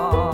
oh